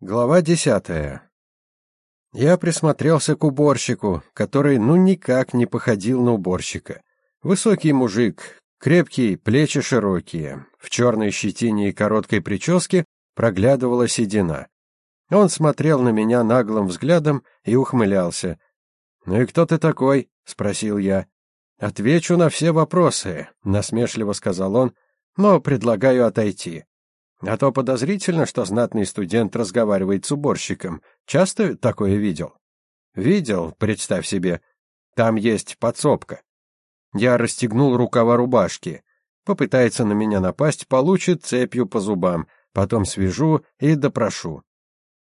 Глава десятая. Я присмотрелся к уборщику, который ну никак не походил на уборщика. Высокий мужик, крепкий, плечи широкие, в черной щетине и короткой прическе проглядывала седина. Он смотрел на меня наглым взглядом и ухмылялся. «Ну и кто ты такой?» — спросил я. «Отвечу на все вопросы», — насмешливо сказал он, — «но предлагаю отойти. А то подозрительно, что знатный студент разговаривает с уборщиком. Часто такое видел? Видел, представь себе. Там есть подсобка. Я расстегнул рукава рубашки. Попытается на меня напасть, получит цепью по зубам. Потом свяжу и допрошу.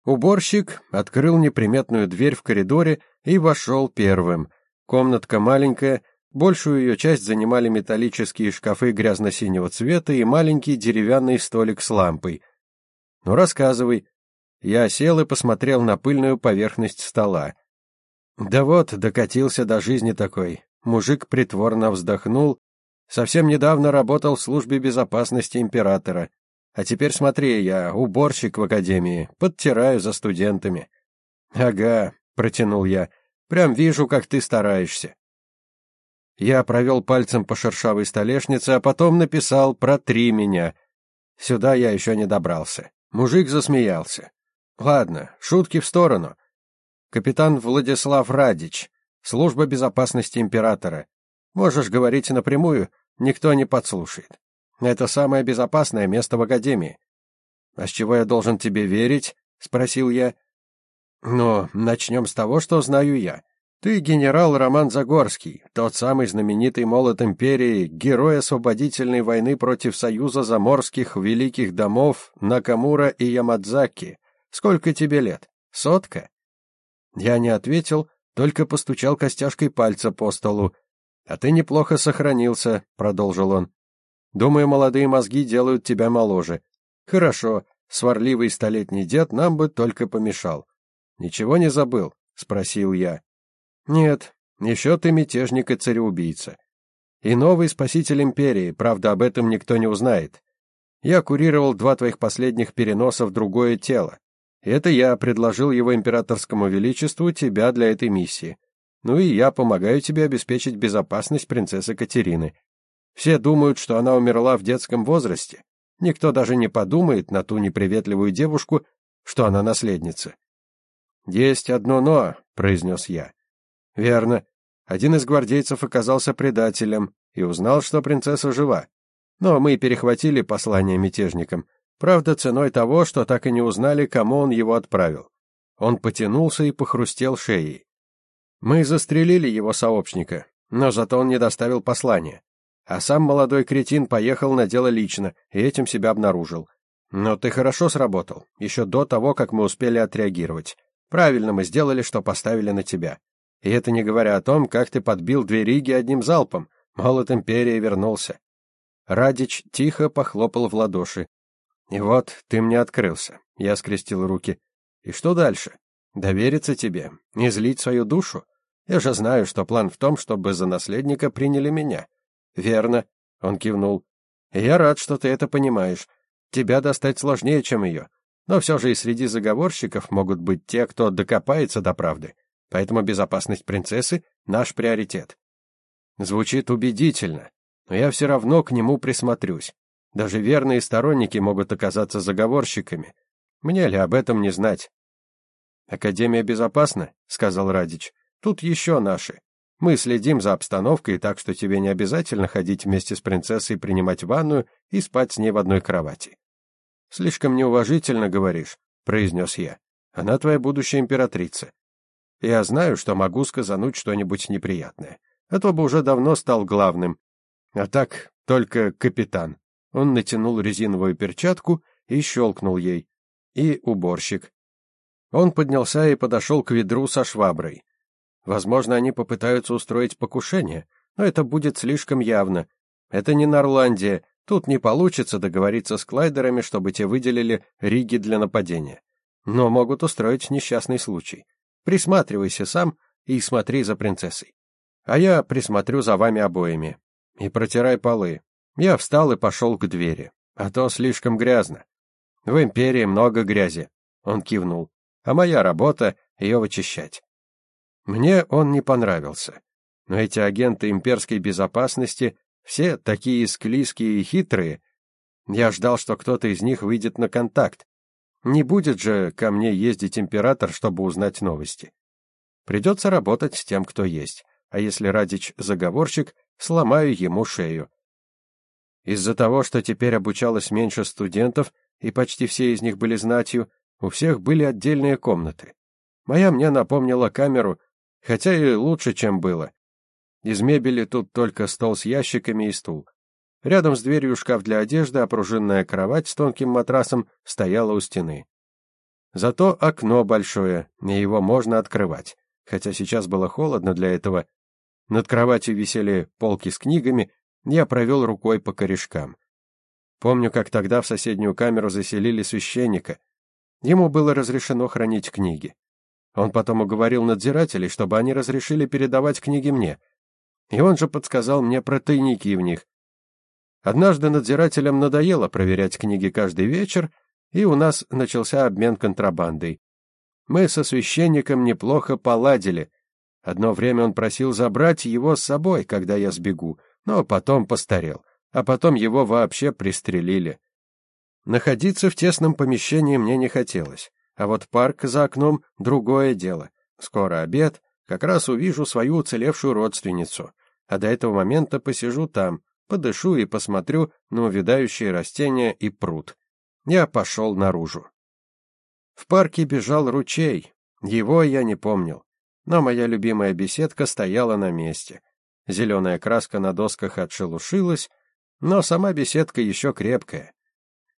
Уборщик открыл неприметную дверь в коридоре и вошел первым. Комнатка маленькая, Большую ее часть занимали металлические шкафы грязно-синего цвета и маленький деревянный столик с лампой. «Ну, рассказывай». Я сел и посмотрел на пыльную поверхность стола. Да вот, докатился до жизни такой. Мужик притворно вздохнул. Совсем недавно работал в службе безопасности императора. А теперь смотри, я уборщик в академии, подтираю за студентами. Ага, протянул я. Прям вижу, как ты стараешься. Я провел пальцем по шершавой столешнице, а потом написал «Протри меня». Сюда я еще не добрался. Мужик засмеялся. Ладно, шутки в сторону. Капитан Владислав Радич, служба безопасности императора. Можешь говорить напрямую, никто не подслушает. Это самое безопасное место в академии. А с чего я должен тебе верить? спросил я. Ну, начнем с того, что знаю я. Ты генерал Роман Загорский, тот самый знаменитый молот империи, герой освободительной войны против союза заморских великих домов Накамура и Ямадзаки. Сколько тебе лет? Сотка? Я не ответил, только постучал костяшкой пальца по столу. А ты неплохо сохранился, продолжил он. Думаю, молодые мозги делают тебя моложе. Хорошо, сварливый столетний дед нам бы только помешал. Ничего не забыл, спросил я. Нет, еще ты мятежник и цареубийца. И новый спаситель империи, правда, об этом никто не узнает. Я курировал два твоих последних переноса в другое тело. Это я предложил его императорскому величеству тебя для этой миссии. Ну и я помогаю тебе обеспечить безопасность принцессы Катерины. Все думают, что она умерла в детском возрасте. Никто даже не подумает на ту неприветливую девушку, что она наследница. «Есть одно «но», — произнес я. Верно. Один из гвардейцев оказался предателем и узнал, что принцесса жива. Но мы перехватили послание мятежникам. Правда, ценой того, что так и не узнали, кому он его отправил. Он потянулся и похрустел шеей. Мы застрелили его сообщника, но зато он не доставил послание. А сам молодой кретин поехал на дело лично и этим себя обнаружил. Но ты хорошо сработал, еще до того, как мы успели отреагировать. Правильно мы сделали, что поставили на тебя. И это не говоря о том, как ты подбил две риги одним залпом. Молот империи вернулся. Радич тихо похлопал в ладоши. И вот ты мне открылся. Я скрестил руки. И что дальше? Довериться тебе, не злить свою душу? Я же знаю, что план в том, чтобы за наследника приняли меня. Верно, он кивнул. Я рад, что ты это понимаешь. Тебя достать сложнее, чем ее. Но все же и среди заговорщиков могут быть те, кто докопается до правды. Поэтому безопасность принцессы — наш приоритет. Звучит убедительно, но я все равно к нему присмотрюсь. Даже верные сторонники могут оказаться заговорщиками. Мне ли об этом не знать? Академия безопасна, сказал Радич. Тут еще наши. Мы следим за обстановкой, так что тебе не обязательно ходить вместе с принцессой, принимать ванную и спать с ней в одной кровати. Слишком неуважительно говоришь, произнес я. Она твоя будущая императрица. Я знаю, что могу сказануть что-нибудь неприятное. А то бы уже давно стал главным. А так только капитан. Он натянул резиновую перчатку и щелкнул ей. И уборщик. Он поднялся и подошел к ведру со шваброй. Возможно, они попытаются устроить покушение, но это будет слишком явно. Это не Норландия, тут не получится договориться с клайдерами, чтобы те выделили риги для нападения. Но могут устроить несчастный случай. Присматривайся сам и смотри за принцессой. А я присмотрю за вами обоими. И протирай полы. Я встал и пошел к двери. А то слишком грязно. В империи много грязи. Он кивнул. А моя работа — ее вычищать. Мне он не понравился. Но эти агенты имперской безопасности все такие склизкие и хитрые. Я ждал, что кто-то из них выйдет на контакт. Не будет же ко мне ездить император, чтобы узнать новости. Придется работать с тем, кто есть. А если Радич заговорщик, сломаю ему шею. Из-за того, что теперь обучалось меньше студентов, и почти все из них были знатью, у всех были отдельные комнаты. Моя мне напомнила камеру, хотя и лучше, чем было. Из мебели тут только стол с ящиками и стул. Рядом с дверью шкаф для одежды, а кровать с тонким матрасом стояла у стены. Зато окно большое, и его можно открывать, хотя сейчас было холодно для этого. Над кроватью висели полки с книгами, я провел рукой по корешкам. Помню, как тогда в соседнюю камеру заселили священника. Ему было разрешено хранить книги. Он потом уговорил надзирателей, чтобы они разрешили передавать книги мне. И он же подсказал мне про тайники в них. Однажды надзирателям надоело проверять книги каждый вечер, и у нас начался обмен контрабандой. Мы со священником неплохо поладили. Одно время он просил забрать его с собой, когда я сбегу, но потом постарел, а потом его вообще пристрелили. Находиться в тесном помещении мне не хотелось, а вот парк за окном — другое дело. Скоро обед, как раз увижу свою уцелевшую родственницу, а до этого момента посижу там, подышу и посмотрю на увядающие растения и пруд. Я пошел наружу. В парке бежал ручей, его я не помнил, но моя любимая беседка стояла на месте. Зеленая краска на досках отшелушилась, но сама беседка еще крепкая.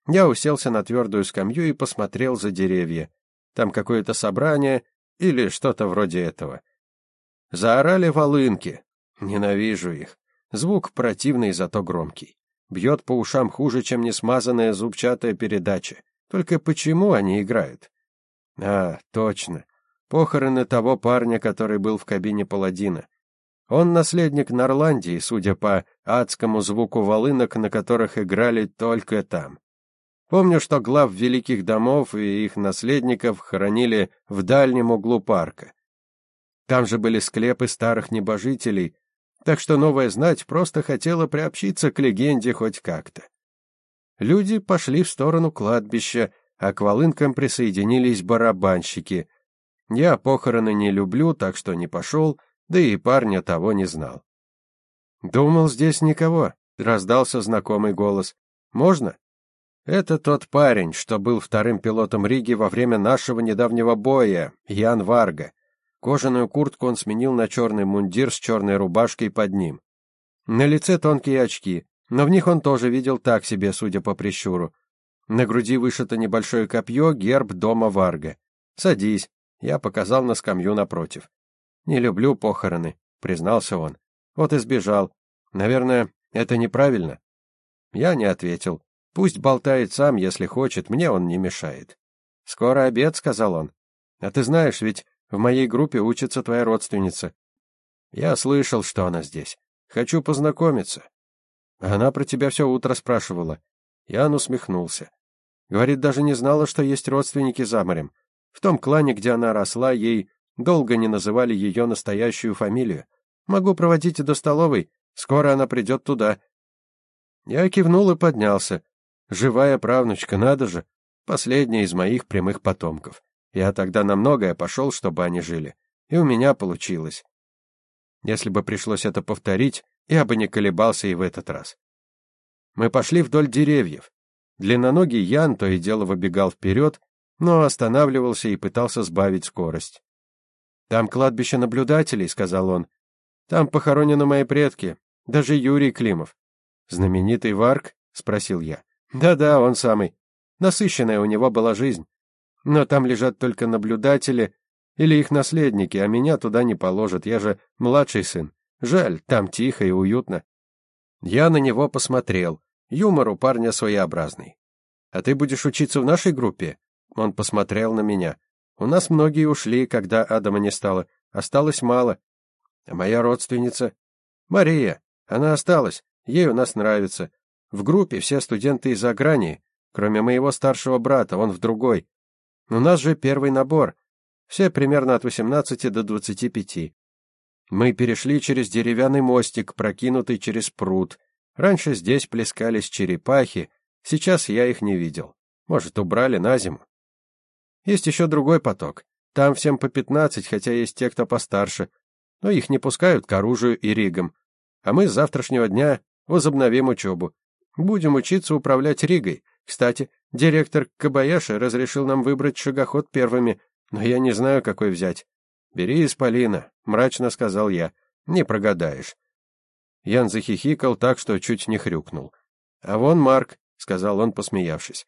Я уселся на твердую скамью и посмотрел за деревья. Там какое-то собрание или что-то вроде этого. Заорали волынки. Ненавижу их. Звук противный, зато громкий. Бьет по ушам хуже, чем несмазанная зубчатая передача. Только почему они играют? А, точно. Похороны того парня, который был в кабине паладина. Он наследник Норландии, судя по адскому звуку волынок, на которых играли только там. Помню, что глав великих домов и их наследников хоронили в дальнем углу парка. Там же были склепы старых небожителей, так что новая знать просто хотела приобщиться к легенде хоть как-то. Люди пошли в сторону кладбища, а к волынкам присоединились барабанщики. Я похороны не люблю, так что не пошел, да и парня того не знал. «Думал, здесь никого», — раздался знакомый голос. «Можно?» «Это тот парень, что был вторым пилотом Риги во время нашего недавнего боя, Ян Варга. Кожаную куртку он сменил на черный мундир с черной рубашкой под ним. На лице тонкие очки, но в них он тоже видел так себе, судя по прищуру. На груди вышито небольшое копье, герб дома Варга. «Садись», — я показал на скамью напротив. «Не люблю похороны», — признался он. «Вот и сбежал. Наверное, это неправильно». Я не ответил. Пусть болтает сам, если хочет, мне он не мешает. «Скоро обед», — сказал он. «А ты знаешь, ведь в моей группе учится твоя родственница. Я слышал, что она здесь. Хочу познакомиться». Она про тебя все утро спрашивала. Ян усмехнулся. Говорит, даже не знала, что есть родственники за морем. В том клане, где она росла, ей долго не называли ее настоящую фамилию. Могу проводить до столовой, скоро она придет туда. Я кивнул и поднялся. Живая правнучка, надо же. Последняя из моих прямых потомков. Я тогда на многое пошел, чтобы они жили. И у меня получилось. Если бы пришлось это повторить, я бы не колебался и в этот раз. Мы пошли вдоль деревьев. Длинноногий Ян то и дело выбегал вперед, но останавливался и пытался сбавить скорость. «Там кладбище наблюдателей», — сказал он. «Там похоронены мои предки, даже Юрий Климов». «Знаменитый Варк?» — спросил я. «Да-да, он самый. Насыщенная у него была жизнь. Но там лежат только наблюдатели или их наследники, а меня туда не положат, я же младший сын. Жаль, там тихо и уютно». Я на него посмотрел. Юмор у парня своеобразный. «А ты будешь учиться в нашей группе?» Он посмотрел на меня. «У нас многие ушли, когда Адама не стало. Осталось мало. А моя родственница? Мария. Она осталась. Ей у нас нравится. В группе все студенты из-за грани, кроме моего старшего брата, он в другой. У нас же первый набор. Все примерно от 18 до 25. Мы перешли через деревянный мостик, прокинутый через пруд. Раньше здесь плескались черепахи, сейчас я их не видел. Может, убрали на зиму. Есть еще другой поток. Там всем по 15, хотя есть те, кто постарше. Но их не пускают к оружию и ригам. А мы с завтрашнего дня возобновим учебу. Будем учиться управлять ригой. Кстати, директор Кабаяши разрешил нам выбрать шагоход первыми, но я не знаю, какой взять. Бери Исполина, мрачно сказал я. Не прогадаешь. Ян захихикал так, что чуть не хрюкнул. А вон Марк, сказал он, посмеявшись.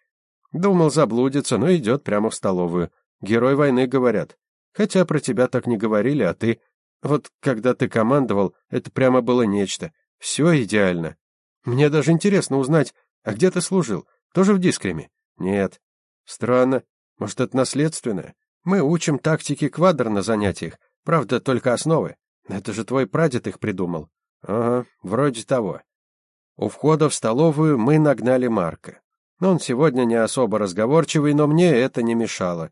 Думал заблудиться, но идет прямо в столовую. Герой войны, говорят. Хотя про тебя так не говорили, а ты... Вот когда ты командовал, это прямо было нечто. Все идеально. Мне даже интересно узнать, а где ты служил? Тоже в дискреме? Нет. Странно. Может, это наследственное? Мы учим тактики квадр на занятиях. Правда, только основы. Это же твой прадед их придумал. Ага, вроде того. У входа в столовую мы нагнали Марка. Он сегодня не особо разговорчивый, но мне это не мешало.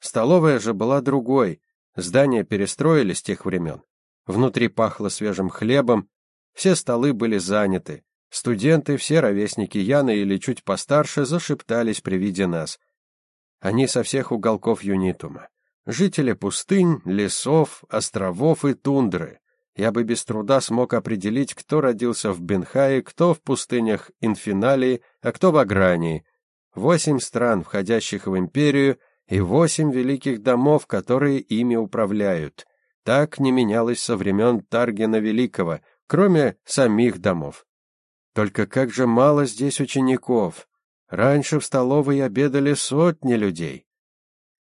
Столовая же была другой. Здание перестроили с тех времен. Внутри пахло свежим хлебом, все столы были заняты. Студенты, все ровесники Яны или чуть постарше, зашептались при виде нас. Они со всех уголков Юнитума. Жители пустынь, лесов, островов и тундры. Я бы без труда смог определить, кто родился в Бенхае, кто в пустынях Инфиналии, а кто в Агрании. Восемь стран, входящих в империю, и восемь великих домов, которые ими управляют. Так не менялось со времен Таргена Великого, кроме самих домов. Только как же мало здесь учеников. Раньше в столовой обедали сотни людей.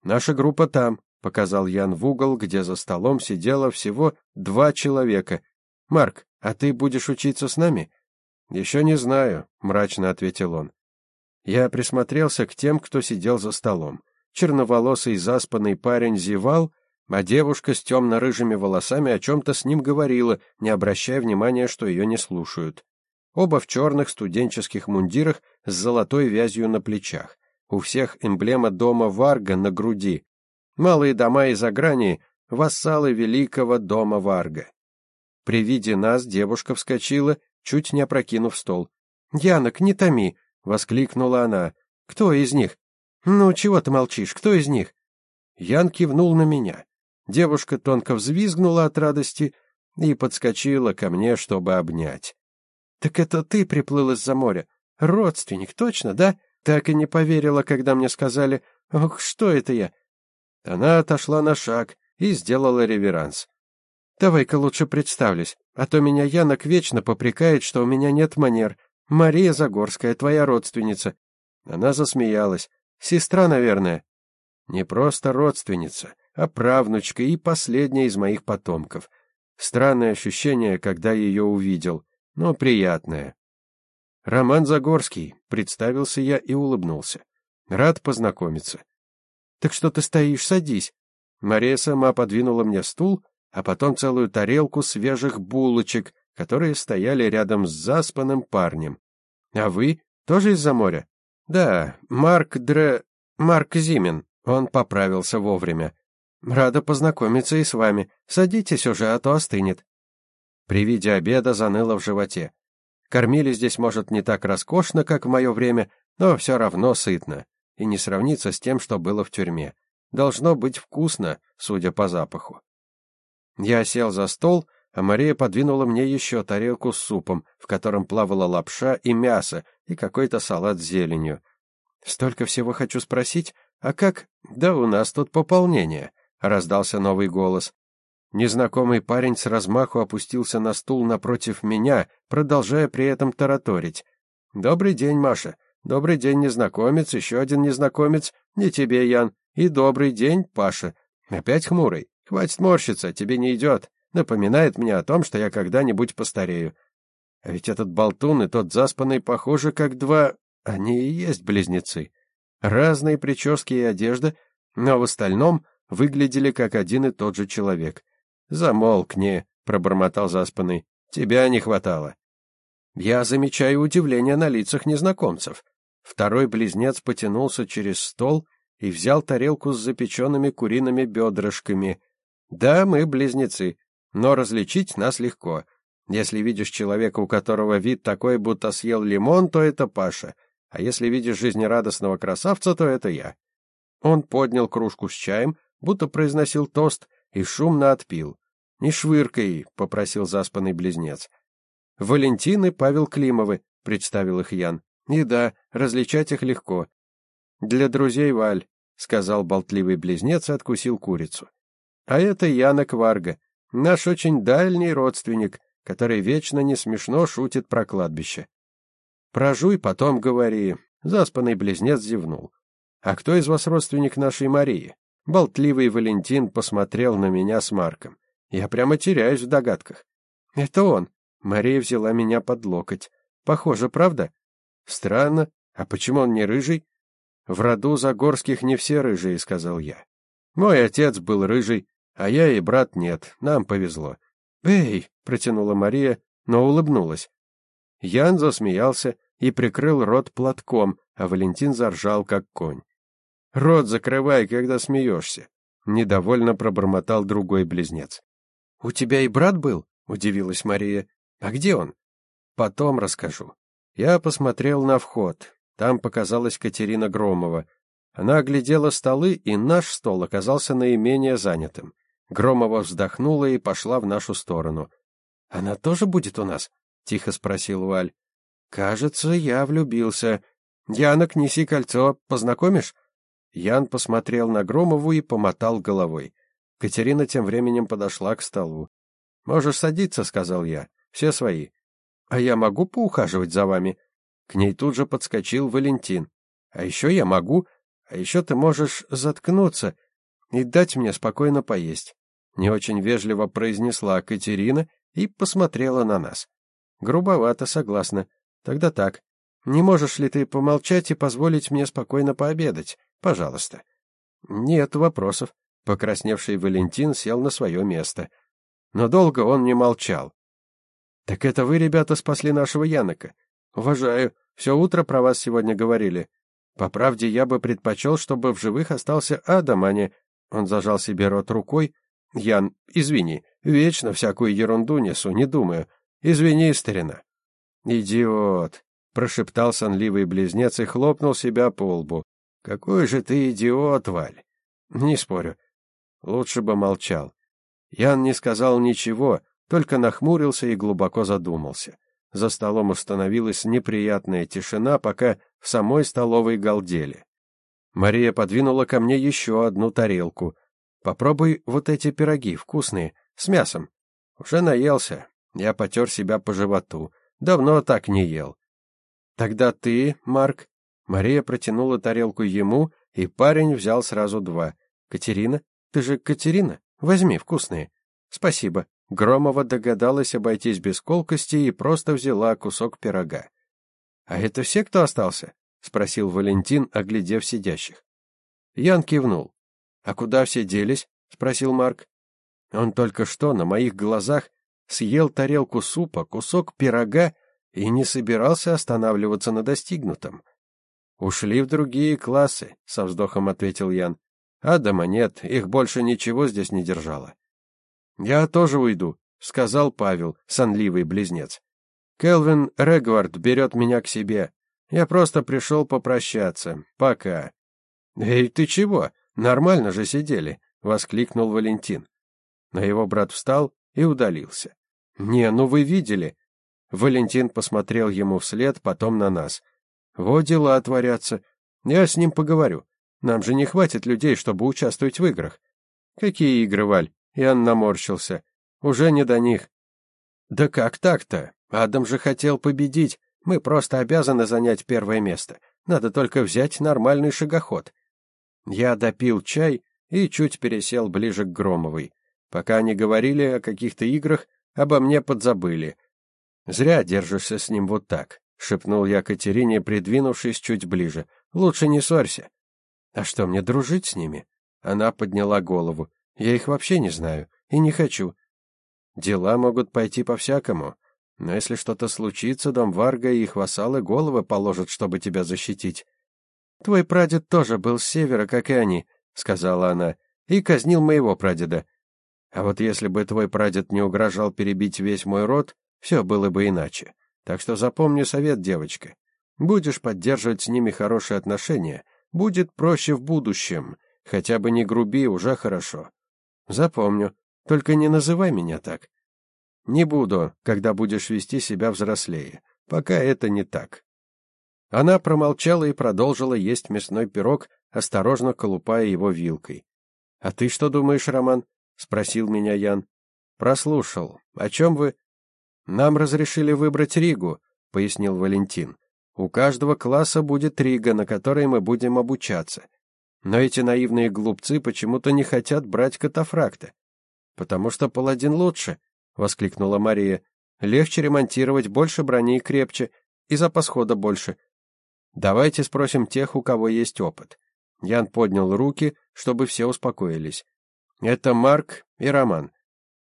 Наша группа там, показал Ян в угол, где за столом сидело всего два человека. Марк, а ты будешь учиться с нами? «Еще не знаю, мрачно ответил он. Я присмотрелся к тем, кто сидел за столом. Черноволосый заспанный парень зевал, а девушка с темно-рыжими волосами о чем-то с ним говорила, не обращая внимания, что ее не слушают. Оба в черных студенческих мундирах с золотой вязью на плечах. У всех эмблема дома Варга на груди. Малые дома из Агрании — вассалы великого дома Варга. При виде нас девушка вскочила, чуть не опрокинув стол. «Янок, не томи!» — воскликнула она. «Кто из них?» «Ну, чего ты молчишь? Кто из них?» Ян кивнул на меня. Девушка тонко взвизгнула от радости и подскочила ко мне, чтобы обнять. «Так это ты приплыл из-за моря? Родственник, точно, да? Так и не поверила, когда мне сказали, ох, что это я?» Она отошла на шаг и сделала реверанс. «Давай-ка лучше представлюсь, а то меня Янок вечно попрекает, что у меня нет манер. Мария Загорская, твоя родственница». Она засмеялась. «Сестра, наверное». «Не просто родственница, а правнучка и последняя из моих потомков. Странное ощущение, когда ее увидел, но приятное. Роман Загорский, представился я и улыбнулся. Рад познакомиться. Так что ты стоишь, садись. Мария сама подвинула мне стул, а потом целую тарелку свежих булочек, которые стояли рядом с заспанным парнем. А вы тоже из-за моря? Да, Марк Дре... Марк Зимин. Он поправился вовремя. Рада познакомиться и с вами. Садитесь уже, а то остынет. При виде обеда заныло в животе. Кормили здесь, может, не так роскошно, как в мое время, но все равно сытно. И не сравнится с тем, что было в тюрьме. Должно быть вкусно, судя по запаху. Я сел за стол, а Мария подвинула мне еще тарелку с супом, в котором плавала лапша и мясо, и какой-то салат с зеленью. Столько всего хочу спросить, а как? Да у нас тут пополнение раздался новый голос. Незнакомый парень с размаху опустился на стул напротив меня, продолжая при этом тараторить. «Добрый день, Маша. Добрый день, незнакомец, еще один незнакомец. Не тебе, Ян. И добрый день, Паша. Опять хмурый. Хватит морщиться, тебе не идет. Напоминает мне о том, что я когда-нибудь постарею. А ведь этот болтун и тот заспанный похожи как два... Они и есть близнецы. Разные прически и одежда, но в остальном выглядели как один и тот же человек. «Замолкни», — пробормотал заспанный. «Тебя не хватало». Я замечаю удивление на лицах незнакомцев. Второй близнец потянулся через стол и взял тарелку с запеченными куриными бедрышками. Да, мы близнецы, но различить нас легко. Если видишь человека, у которого вид такой, будто съел лимон, то это Паша, а если видишь жизнерадостного красавца, то это я. Он поднял кружку с чаем, будто произносил тост, и шумно отпил. «Не швыркай», — попросил заспанный близнец. «Валентин и Павел Климовы», — представил их Ян. «И да, различать их легко». «Для друзей Валь», — сказал болтливый близнец и откусил курицу. «А это Яна Кварга, наш очень дальний родственник, который вечно не смешно шутит про кладбище». «Прожуй, потом говори», — заспанный близнец зевнул. «А кто из вас родственник нашей Марии?» Болтливый Валентин посмотрел на меня с Марком. Я прямо теряюсь в догадках. «Это он», Мария взяла меня под локоть. Похоже, правда? Странно. А почему он не рыжий? В роду Загорских не все рыжие, сказал я. Мой отец был рыжий, а я и брат нет. Нам повезло. Эй, протянула Мария, но улыбнулась. Ян засмеялся и прикрыл рот платком, а Валентин заржал как конь. Рот закрывай, когда смеешься. Недовольно пробормотал другой близнец. У тебя и брат был? удивилась Мария. А где он? Потом расскажу. Я посмотрел на вход. Там показалась Катерина Громова. Она оглядела столы, и наш стол оказался наименее занятым. Громова вздохнула и пошла в нашу сторону. Она тоже будет у нас? тихо спросил Валь. Кажется, я влюбился. Янок, неси кольцо, познакомишь? Ян посмотрел на Громову и помотал головой. Катерина тем временем подошла к столу. "Можешь садиться", сказал я. Все свои. А я могу поухаживать за вами? К ней тут же подскочил Валентин. А еще я могу, а еще ты можешь заткнуться и дать мне спокойно поесть. Не очень вежливо произнесла Катерина и посмотрела на нас. Грубовато, согласна. Тогда так. Не можешь ли ты помолчать и позволить мне спокойно пообедать? Пожалуйста. Нет вопросов. Покрасневший Валентин сел на свое место. Но долго он не молчал. Так это вы, ребята, спасли нашего Янока. Уважаю. Все утро про вас сегодня говорили. По правде, я бы предпочел, чтобы в живых остался Адам, а не... Он зажал себе рот рукой. Ян, извини, вечно всякую ерунду несу, не думаю. Извини, старина. Идиот, прошептал сонливый близнец и хлопнул себя по лбу. Какой же ты идиот, Валь. Не спорю. Лучше бы молчал. Ян не сказал ничего, только нахмурился и глубоко задумался. За столом установилась неприятная тишина, пока в самой столовой галдели. Мария подвинула ко мне еще одну тарелку. Попробуй вот эти пироги, вкусные, с мясом. Уже наелся. Я потер себя по животу. Давно так не ел. Тогда ты, Марк. Мария протянула тарелку ему, и парень взял сразу два. Катерина, ты же Катерина? Возьми вкусные. Спасибо. Громова догадалась обойтись без колкости и просто взяла кусок пирога. «А это все, кто остался?» — спросил Валентин, оглядев сидящих. Ян кивнул. «А куда все делись?» — спросил Марк. Он только что на моих глазах съел тарелку супа, кусок пирога и не собирался останавливаться на достигнутом. «Ушли в другие классы», — со вздохом ответил Ян. «Адама нет, их больше ничего здесь не держало». «Я тоже уйду», — сказал Павел, сонливый близнец. «Келвин Регвард берет меня к себе. Я просто пришел попрощаться. Пока». «Эй, ты чего? Нормально же сидели», — воскликнул Валентин. Но его брат встал и удалился. «Не, ну вы видели». Валентин посмотрел ему вслед, потом на нас. «Вот дела творятся. Я с ним поговорю. Нам же не хватит людей, чтобы участвовать в играх». «Какие игры, Валь?» Ян наморщился. Уже не до них. Да как так-то? Адам же хотел победить. Мы просто обязаны занять первое место. Надо только взять нормальный шагоход. Я допил чай и чуть пересел ближе к Громовой. Пока они говорили о каких-то играх, обо мне подзабыли. Зря держишься с ним вот так, шепнул я Катерине, придвинувшись чуть ближе. Лучше не ссорься. А что мне дружить с ними? Она подняла голову. Я их вообще не знаю и не хочу. Дела могут пойти по-всякому, но если что-то случится, дом Варга и их вассалы головы положат, чтобы тебя защитить. Твой прадед тоже был с севера, как и они, сказала она, и казнил моего прадеда. А вот если бы твой прадед не угрожал перебить весь мой род, все было бы иначе. Так что запомни совет, девочка. Будешь поддерживать с ними хорошие отношения, будет проще в будущем. Хотя бы не груби, уже хорошо. Запомню. Только не называй меня так. Не буду, когда будешь вести себя взрослее. Пока это не так. Она промолчала и продолжила есть мясной пирог, осторожно колупая его вилкой. А ты что думаешь, Роман? спросил меня Ян. Прослушал. О чем вы? Нам разрешили выбрать Ригу, пояснил Валентин. У каждого класса будет Рига, на которой мы будем обучаться. Но эти наивные глупцы почему-то не хотят брать катафракта. Потому что паладин лучше, воскликнула Мария. Легче ремонтировать, больше брони и крепче, и запас хода больше. Давайте спросим тех, у кого есть опыт. Ян поднял руки, чтобы все успокоились. Это Марк и Роман.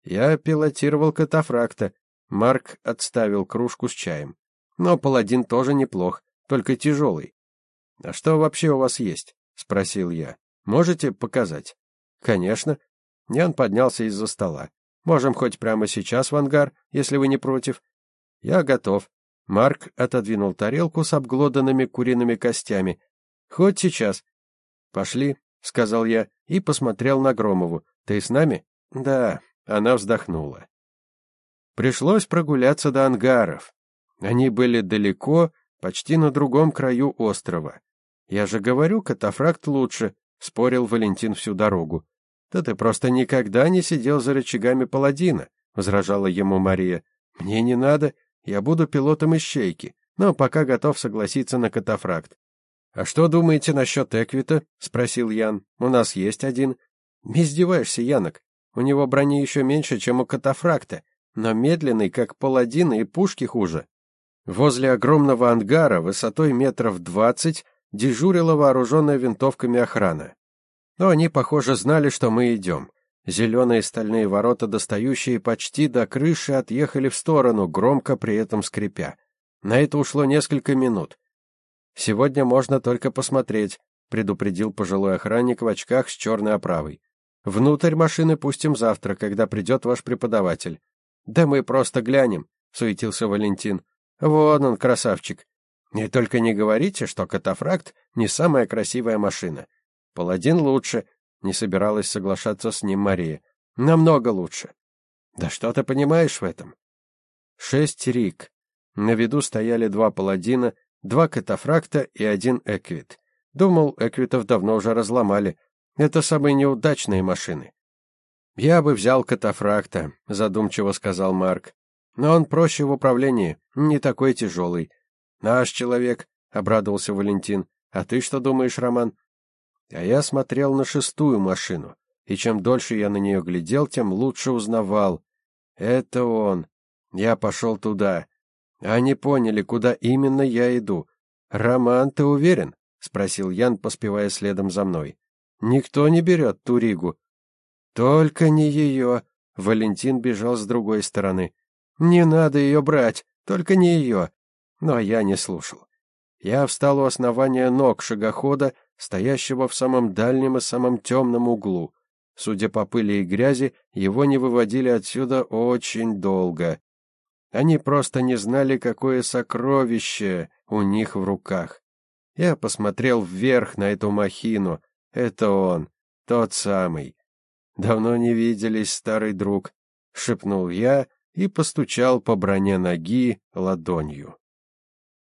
Я пилотировал катафракта. Марк отставил кружку с чаем. Но паладин тоже неплох, только тяжелый. А что вообще у вас есть? спросил я. Можете показать? Конечно. Ян поднялся из-за стола. Можем хоть прямо сейчас в ангар, если вы не против. Я готов. Марк отодвинул тарелку с обглоданными куриными костями. Хоть сейчас. Пошли, сказал я и посмотрел на Громову. Ты с нами? Да, она вздохнула. Пришлось прогуляться до ангаров. Они были далеко, почти на другом краю острова. Я же говорю, катафракт лучше, спорил Валентин всю дорогу. Да ты просто никогда не сидел за рычагами паладина, возражала ему Мария. Мне не надо, я буду пилотом ищейки, но пока готов согласиться на катафракт. А что думаете насчет Эквита? спросил Ян. У нас есть один. Издеваешься, Янок. У него брони еще меньше, чем у катафракта, но медленный, как паладин, и пушки хуже. Возле огромного ангара высотой метров двадцать дежурила вооруженная винтовками охрана. Но они, похоже, знали, что мы идем. Зеленые стальные ворота, достающие почти до крыши, отъехали в сторону, громко при этом скрипя. На это ушло несколько минут. «Сегодня можно только посмотреть», — предупредил пожилой охранник в очках с черной оправой. «Внутрь машины пустим завтра, когда придет ваш преподаватель». «Да мы просто глянем», — суетился Валентин. «Вон он, красавчик. И только не говорите, что катафракт не самая красивая машина. Паладин лучше, не собиралась соглашаться с ним Мария. Намного лучше. Да что ты понимаешь в этом? Шесть рик. На виду стояли два паладина, два катафракта и один эквит. Думал, эквитов давно уже разломали. Это самые неудачные машины. Я бы взял катафракта, задумчиво сказал Марк. Но он проще в управлении, не такой тяжелый. Наш человек, обрадовался Валентин. А ты что думаешь, Роман? А я смотрел на шестую машину, и чем дольше я на нее глядел, тем лучше узнавал. Это он. Я пошел туда. Они поняли, куда именно я иду. Роман, ты уверен? спросил Ян, поспевая следом за мной. Никто не берет ту Ригу. Только не ее. Валентин бежал с другой стороны. Не надо ее брать, только не ее. Но я не слушал. Я встал у основания ног шагохода, стоящего в самом дальнем и самом темном углу. Судя по пыли и грязи, его не выводили отсюда очень долго. Они просто не знали, какое сокровище у них в руках. Я посмотрел вверх на эту махину. Это он, тот самый. Давно не виделись, старый друг, шепнул я и постучал по броне ноги ладонью.